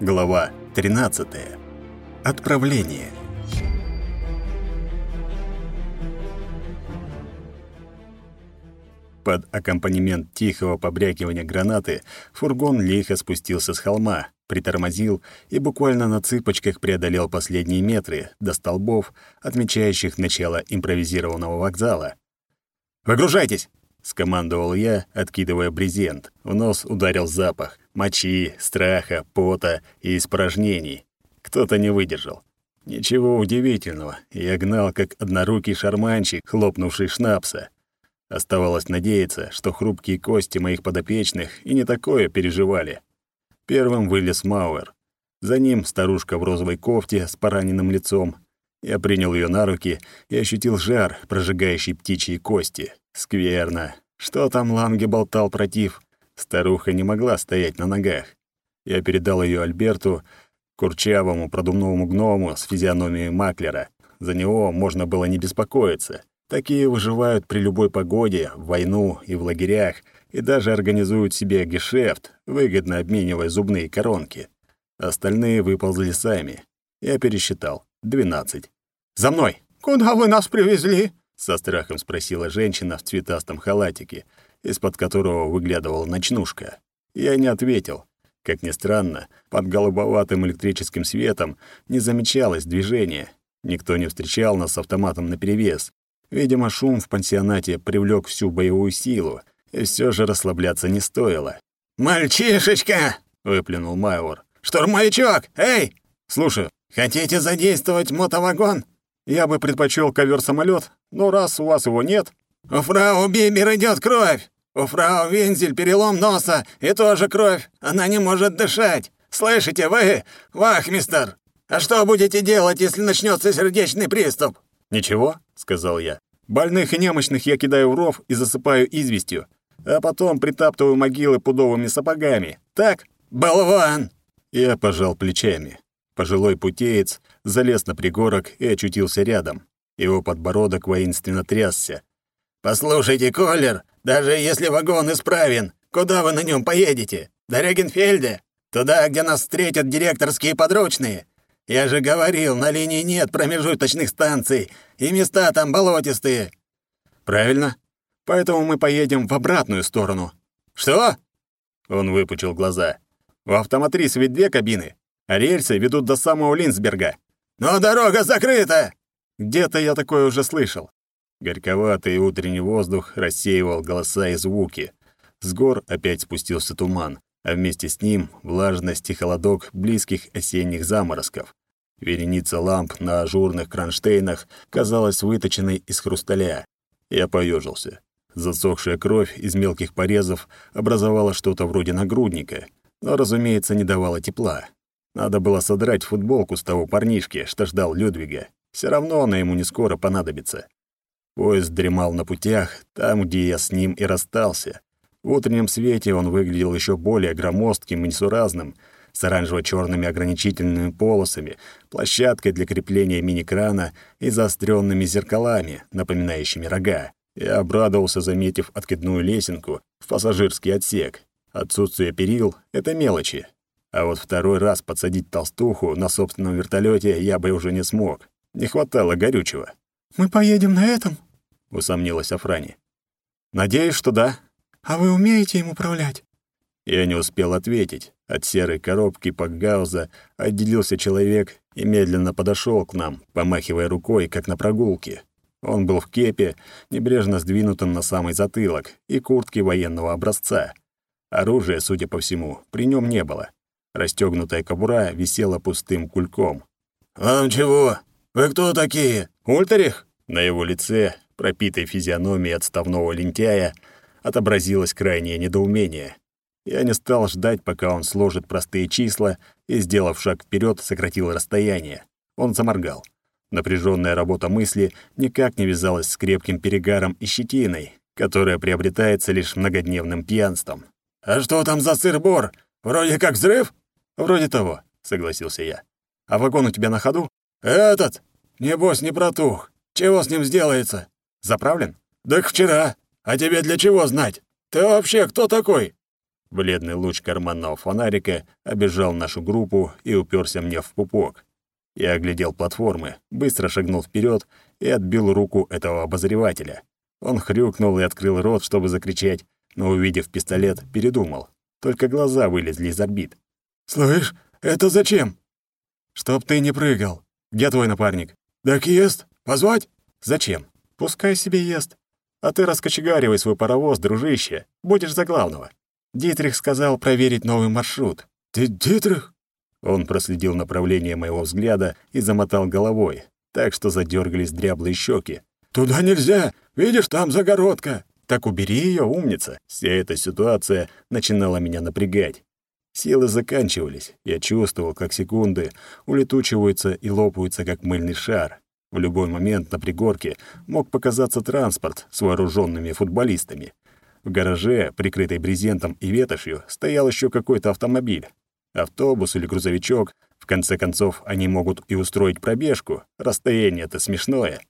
Глава 13. Отправление. Под аккомпанемент тихого побрякивания гранаты фургон лихо спустился с холма, притормозил и буквально на цыпочках преодолел последние метры до столбов, отмечающих начало импровизированного вокзала. «Выгружайтесь!» — скомандовал я, откидывая брезент. В нос ударил запах мочи, страха, пота и испражнений. Кто-то не выдержал. Ничего удивительного, я гнал, как однорукий шарманщик, хлопнувший шнапса. Оставалось надеяться, что хрупкие кости моих подопечных и не такое переживали. Первым вылез Мауэр. За ним старушка в розовой кофте с пораненным лицом. Я принял ее на руки и ощутил жар, прожигающий птичьи кости. Скверно. Что там Ланге болтал против? Старуха не могла стоять на ногах. Я передал ее Альберту, курчавому продумному гному с физиономией маклера. За него можно было не беспокоиться. Такие выживают при любой погоде, в войну и в лагерях, и даже организуют себе гешефт, выгодно обменивая зубные коронки. Остальные выползли сами. Я пересчитал. Двенадцать. «За мной!» «Куда вы нас привезли?» — со страхом спросила женщина в цветастом халатике, из-под которого выглядывала ночнушка. Я не ответил. Как ни странно, под голубоватым электрическим светом не замечалось движения. Никто не встречал нас с автоматом наперевес. Видимо, шум в пансионате привлек всю боевую силу, и все же расслабляться не стоило. «Мальчишечка!» — выплюнул Майор. «Штурмовичок! Эй! Слушай, хотите задействовать мотовагон?» «Я бы предпочел ковер-самолет, но раз у вас его нет...» «У фрау Бибер идет кровь! У фрау Винзель перелом носа и тоже кровь. Она не может дышать. Слышите вы, вахмистер? А что будете делать, если начнется сердечный приступ?» «Ничего», — сказал я. «Больных и немощных я кидаю в ров и засыпаю известью, а потом притаптываю могилы пудовыми сапогами. Так?» «Болван!» Я пожал плечами. Пожилой путеец залез на пригорок и очутился рядом. Его подбородок воинственно трясся. «Послушайте, Коллер, даже если вагон исправен, куда вы на нем поедете? До Регенфельда? Туда, где нас встретят директорские подручные? Я же говорил, на линии нет промежуточных станций, и места там болотистые». «Правильно. Поэтому мы поедем в обратную сторону». «Что?» Он выпучил глаза. «У автоматрис ведь две кабины, а рельсы ведут до самого Линсберга». «Но дорога закрыта!» «Где-то я такое уже слышал. Горьковатый утренний воздух рассеивал голоса и звуки. С гор опять спустился туман, а вместе с ним влажность и холодок близких осенних заморозков. Вереница ламп на ажурных кронштейнах казалась выточенной из хрусталя. Я поежился. Засохшая кровь из мелких порезов образовала что-то вроде нагрудника, но, разумеется, не давала тепла. Надо было содрать футболку с того парнишки, что ждал Людвига. Все равно она ему не скоро понадобится. Поезд дремал на путях, там, где я с ним и расстался. В утреннем свете он выглядел еще более громоздким и несуразным, с оранжево черными ограничительными полосами, площадкой для крепления мини-крана и заостренными зеркалами, напоминающими рога. Я обрадовался, заметив откидную лесенку в пассажирский отсек. Отсутствие перил — это мелочи. А вот второй раз подсадить толстуху на собственном вертолете я бы уже не смог. Не хватало горючего. «Мы поедем на этом?» — усомнилась Афрани. «Надеюсь, что да». «А вы умеете им управлять?» Я не успел ответить. От серой коробки Пакгауза отделился человек и медленно подошел к нам, помахивая рукой, как на прогулке. Он был в кепе, небрежно сдвинутом на самый затылок, и куртке военного образца. Оружия, судя по всему, при нем не было. Расстегнутая кобура висела пустым кульком. «Вам чего? Вы кто такие? Ультерих?» На его лице пропитой физиономии отставного лентяя, отобразилось крайнее недоумение. Я не стал ждать, пока он сложит простые числа, и, сделав шаг вперед, сократил расстояние. Он заморгал. Напряженная работа мысли никак не вязалась с крепким перегаром и щетиной, которая приобретается лишь многодневным пьянством. «А что там за сыр-бор? Вроде как взрыв?» «Вроде того», — согласился я. «А вагон у тебя на ходу?» «Этот! Небось, не протух. Чего с ним сделается?» Заправлен? Так вчера. А тебе для чего знать? Ты вообще кто такой? Бледный луч карманного фонарика обежал нашу группу и уперся мне в пупок. Я оглядел платформы, быстро шагнул вперед и отбил руку этого обозревателя. Он хрюкнул и открыл рот, чтобы закричать, но, увидев пистолет, передумал. Только глаза вылезли из орбит. «Слышь, это зачем?» «Чтоб ты не прыгал. Где твой напарник?» «Так ест. Позвать?» «Зачем? Пускай себе ест. А ты раскочегаривай свой паровоз, дружище. Будешь за главного. Дитрих сказал проверить новый маршрут. Ты Дитрих? Он проследил направление моего взгляда и замотал головой, так что задергались дряблые щеки. Туда нельзя. Видишь, там загородка. Так убери ее, умница. Вся эта ситуация начинала меня напрягать. Силы заканчивались. Я чувствовал, как секунды улетучиваются и лопаются, как мыльный шар. В любой момент на пригорке мог показаться транспорт с вооруженными футболистами. В гараже, прикрытый брезентом и ветошью, стоял еще какой-то автомобиль. Автобус или грузовичок. В конце концов, они могут и устроить пробежку. Расстояние-то смешное.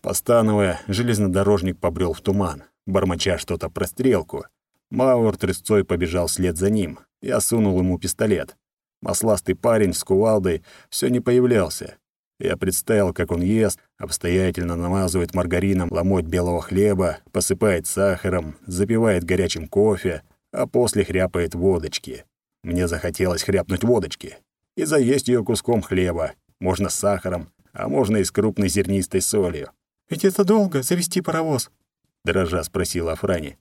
Постановая, железнодорожник побрел в туман, бормоча что-то про стрелку. Мауэр трясцой побежал вслед за ним. Я сунул ему пистолет. Масластый парень с кувалдой все не появлялся. Я представил, как он ест, обстоятельно намазывает маргарином ломоть белого хлеба, посыпает сахаром, запивает горячим кофе, а после хряпает водочки. Мне захотелось хряпнуть водочки и заесть ее куском хлеба, можно с сахаром, а можно и с крупной зернистой солью. «Ведь это долго, завести паровоз?» — дрожа спросила Афрани.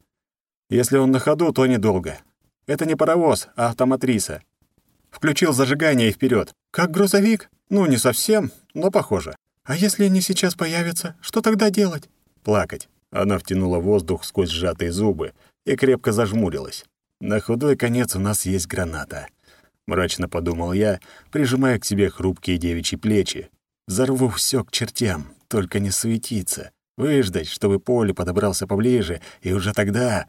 «Если он на ходу, то недолго. Это не паровоз, а автоматриса. Включил зажигание и вперед. Как грузовик? Ну, не совсем, но похоже. А если они сейчас появятся, что тогда делать? Плакать. Она втянула воздух сквозь сжатые зубы и крепко зажмурилась. На худой конец у нас есть граната. Мрачно подумал я, прижимая к себе хрупкие девичьи плечи. Взорву все к чертям, только не суетиться. Выждать, чтобы поле подобрался поближе, и уже тогда...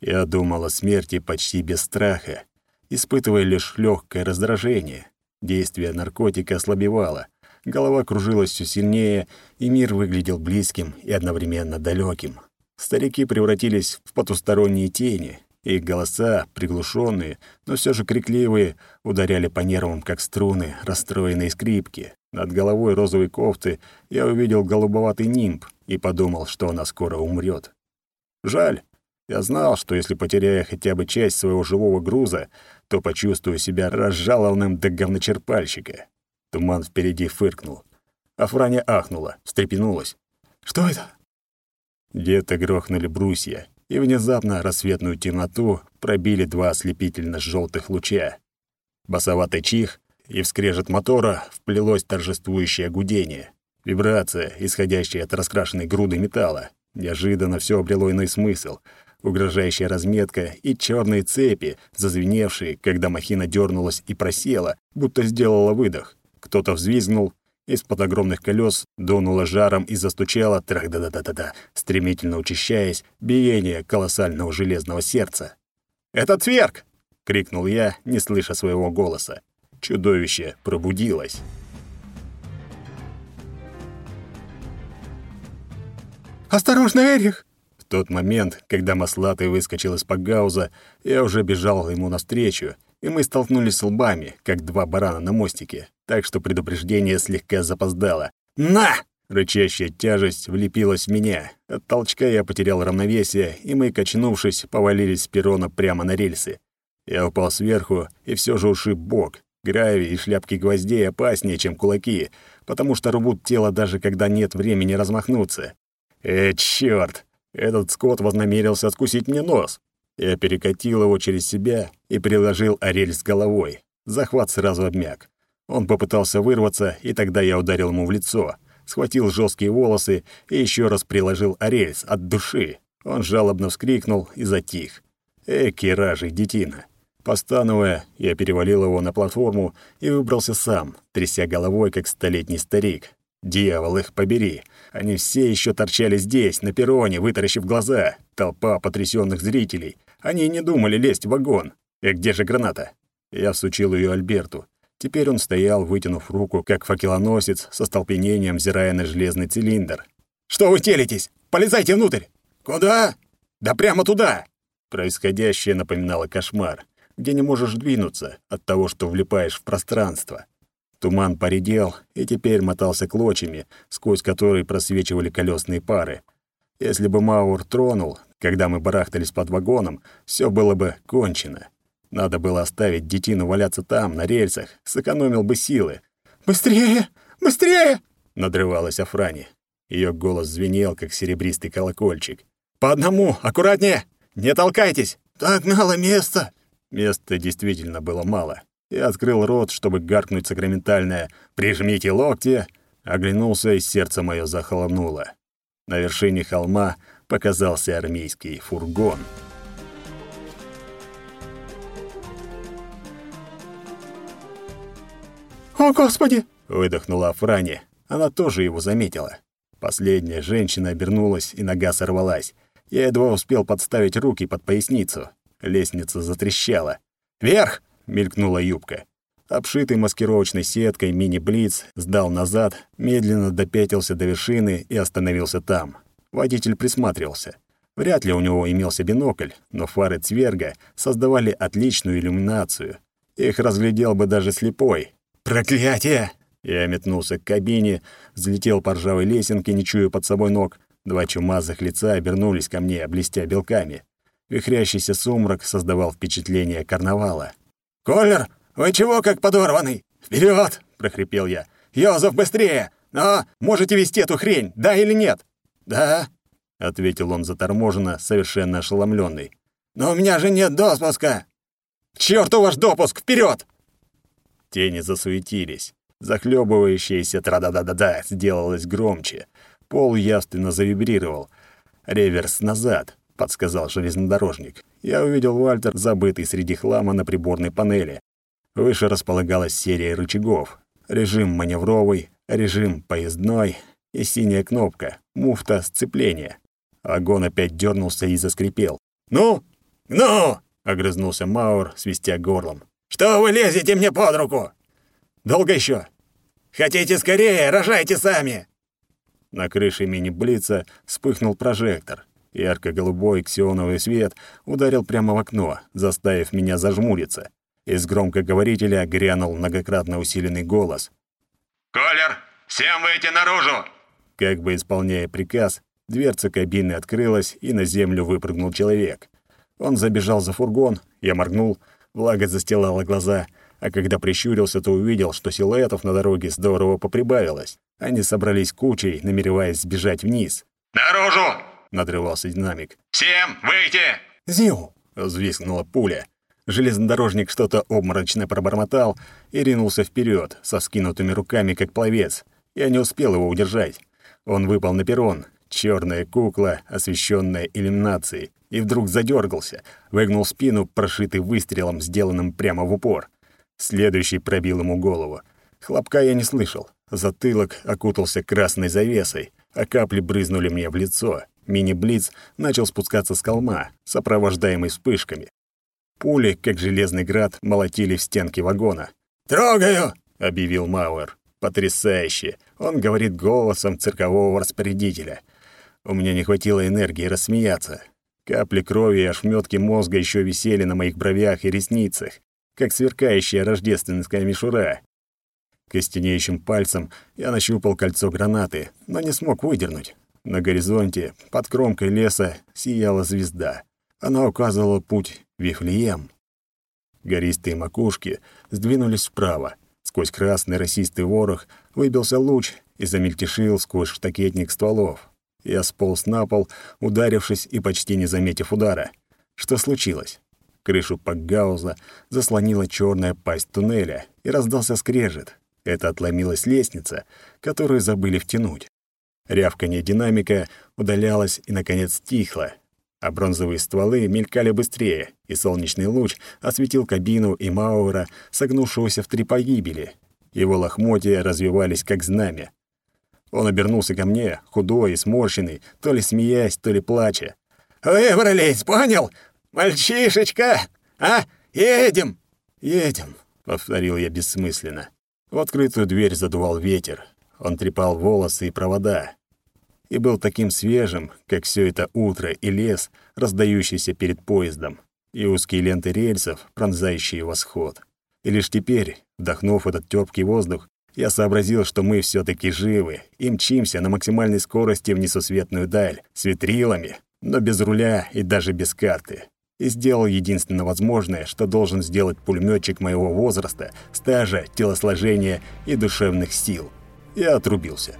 Я думал о смерти почти без страха, испытывая лишь легкое раздражение. Действие наркотика ослабевало, голова кружилась все сильнее, и мир выглядел близким и одновременно далеким. Старики превратились в потусторонние тени, их голоса, приглушенные, но все же крикливые, ударяли по нервам, как струны, расстроенные скрипки. Над головой розовой кофты я увидел голубоватый нимб и подумал, что она скоро умрет. Жаль. Я знал, что если потеряю хотя бы часть своего живого груза, то почувствую себя разжалованным до говночерпальщика. Туман впереди фыркнул. Афраня ахнула, встрепенулась. «Что это?» Где-то грохнули брусья, и внезапно рассветную темноту пробили два ослепительно желтых луча. Басоватый чих и вскрежет мотора вплелось торжествующее гудение. Вибрация, исходящая от раскрашенной груды металла. Неожиданно все обрело иной смысл — угрожающая разметка и черные цепи, зазвеневшие, когда махина дернулась и просела, будто сделала выдох. Кто-то взвизгнул, из-под огромных колес дунуло жаром и застучало трах-да-да-да-да, стремительно учащаясь биение колоссального железного сердца. «Это Тверк!» — крикнул я, не слыша своего голоса. Чудовище пробудилось. «Осторожно, Эрих!» Тот момент, когда Маслатый выскочил из пагауза, я уже бежал ему навстречу, и мы столкнулись лбами, как два барана на мостике, так что предупреждение слегка запоздало. «На!» Рычащая тяжесть влепилась в меня. От толчка я потерял равновесие, и мы, качнувшись, повалились с перрона прямо на рельсы. Я упал сверху и все же ушиб бок. Гравий и шляпки гвоздей опаснее, чем кулаки, потому что рвут тело даже когда нет времени размахнуться. Э, чёрт! Этот скот вознамерился откусить мне нос. Я перекатил его через себя и приложил орель с головой. Захват сразу обмяк. Он попытался вырваться, и тогда я ударил ему в лицо, схватил жесткие волосы и еще раз приложил орельс от души. Он жалобно вскрикнул и затих. Эки ражий детина. Постановая, я перевалил его на платформу и выбрался сам, тряся головой, как столетний старик. Дьявол их побери. Они все еще торчали здесь, на перроне, вытаращив глаза. Толпа потрясенных зрителей. Они не думали лезть в вагон. И где же граната? Я всучил ее Альберту. Теперь он стоял, вытянув руку, как факелоносец, со столпенением взирая на железный цилиндр. «Что вы телитесь? Полезайте внутрь!» «Куда?» «Да прямо туда!» Происходящее напоминало кошмар, где не можешь двинуться от того, что влипаешь в пространство. Туман поредел и теперь мотался клочьями, сквозь которые просвечивали колесные пары. Если бы Маур тронул, когда мы барахтались под вагоном, все было бы кончено. Надо было оставить детину валяться там, на рельсах, сэкономил бы силы. «Быстрее! Быстрее!» — надрывалась Афрани. Ее голос звенел, как серебристый колокольчик. «По одному! Аккуратнее! Не толкайтесь!» «Так мало места!» Места действительно было мало. Я открыл рот, чтобы гаркнуть сакраментальное «Прижмите локти!» Оглянулся, и сердце мое захолонуло. На вершине холма показался армейский фургон. «О, Господи!» — выдохнула Афрани. Она тоже его заметила. Последняя женщина обернулась, и нога сорвалась. Я едва успел подставить руки под поясницу. Лестница затрещала. «Вверх!» — мелькнула юбка. Обшитый маскировочной сеткой мини-блиц сдал назад, медленно допятился до вершины и остановился там. Водитель присматривался. Вряд ли у него имелся бинокль, но фары Цверга создавали отличную иллюминацию. Их разглядел бы даже слепой. «Проклятие!» Я метнулся к кабине, взлетел по ржавой лесенке, не чуя под собой ног. Два чумазых лица обернулись ко мне, блестя белками. Вихрящийся сумрак создавал впечатление карнавала. «Колер, вы чего как подорванный? Вперед! прохрипел я. «Йозеф, быстрее! Но можете вести эту хрень, да или нет?» «Да», — ответил он заторможенно, совершенно ошеломленный. «Но у меня же нет допуска!» «К черту ваш допуск! Вперед! Тени засуетились. Захлебывающаяся тра-да-да-да-да сделалось громче. Пол явственно завибрировал. «Реверс назад», — подсказал железнодорожник. Я увидел Вальтер, забытый среди хлама на приборной панели. Выше располагалась серия рычагов. Режим маневровый, режим поездной и синяя кнопка, муфта сцепления. Вагон опять дернулся и заскрипел. «Ну? Ну!» — огрызнулся Маур, свистя горлом. «Что вы лезете мне под руку?» «Долго еще?» «Хотите скорее, рожайте сами!» На крыше мини-блица вспыхнул прожектор. Ярко-голубой ксионовый свет ударил прямо в окно, заставив меня зажмуриться. Из громкоговорителя грянул многократно усиленный голос. «Колер, всем выйти наружу!» Как бы исполняя приказ, дверца кабины открылась, и на землю выпрыгнул человек. Он забежал за фургон, я моргнул, влага застилала глаза, а когда прищурился, то увидел, что силуэтов на дороге здорово поприбавилось. Они собрались кучей, намереваясь сбежать вниз. «Наружу!» — надрывался динамик. «Всем выйти!» «Зиу!» — взвискнула пуля. Железнодорожник что-то обморочно пробормотал и ринулся вперед, со скинутыми руками, как пловец. Я не успел его удержать. Он выпал на перрон, черная кукла, освещенная иллюминацией, и вдруг задергался, выгнул спину, прошитый выстрелом, сделанным прямо в упор. Следующий пробил ему голову. Хлопка я не слышал. Затылок окутался красной завесой, а капли брызнули мне в лицо. Мини-блиц начал спускаться с холма, сопровождаемый вспышками. Пули, как железный град, молотили в стенки вагона. «Трогаю!» — объявил Мауэр. «Потрясающе! Он говорит голосом циркового распорядителя. У меня не хватило энергии рассмеяться. Капли крови и ошметки мозга еще висели на моих бровях и ресницах, как сверкающая рождественская мишура. Костенеющим пальцем я нащупал кольцо гранаты, но не смог выдернуть. На горизонте, под кромкой леса, сияла звезда. Она указывала путь Вифлеем. Гористые макушки сдвинулись вправо. Сквозь красный росистый ворох выбился луч и замельтешил сквозь штакетник стволов. Я сполз на пол, ударившись и почти не заметив удара. Что случилось? Крышу Пакгауза заслонила черная пасть туннеля, и раздался скрежет. Это отломилась лестница, которую забыли втянуть. Рявканье динамика удалялось и, наконец, стихло, а бронзовые стволы мелькали быстрее, и солнечный луч осветил кабину и Маура, согнувшегося в три погибели. Его лохмотья развивались, как знамя. Он обернулся ко мне, худой и сморщенный, то ли смеясь, то ли плача. «Выбрались, понял? «Мальчишечка! А, едем!» «Едем», — повторил я бессмысленно. В открытую дверь задувал ветер. Он трепал волосы и провода. И был таким свежим, как все это утро и лес, раздающийся перед поездом, и узкие ленты рельсов, пронзающие восход. И лишь теперь, вдохнув этот терпкий воздух, я сообразил, что мы все таки живы и мчимся на максимальной скорости в несусветную даль, с ветрилами, но без руля и даже без карты. И сделал единственно возможное, что должен сделать пулеметчик моего возраста, стажа, телосложения и душевных сил. Я отрубился.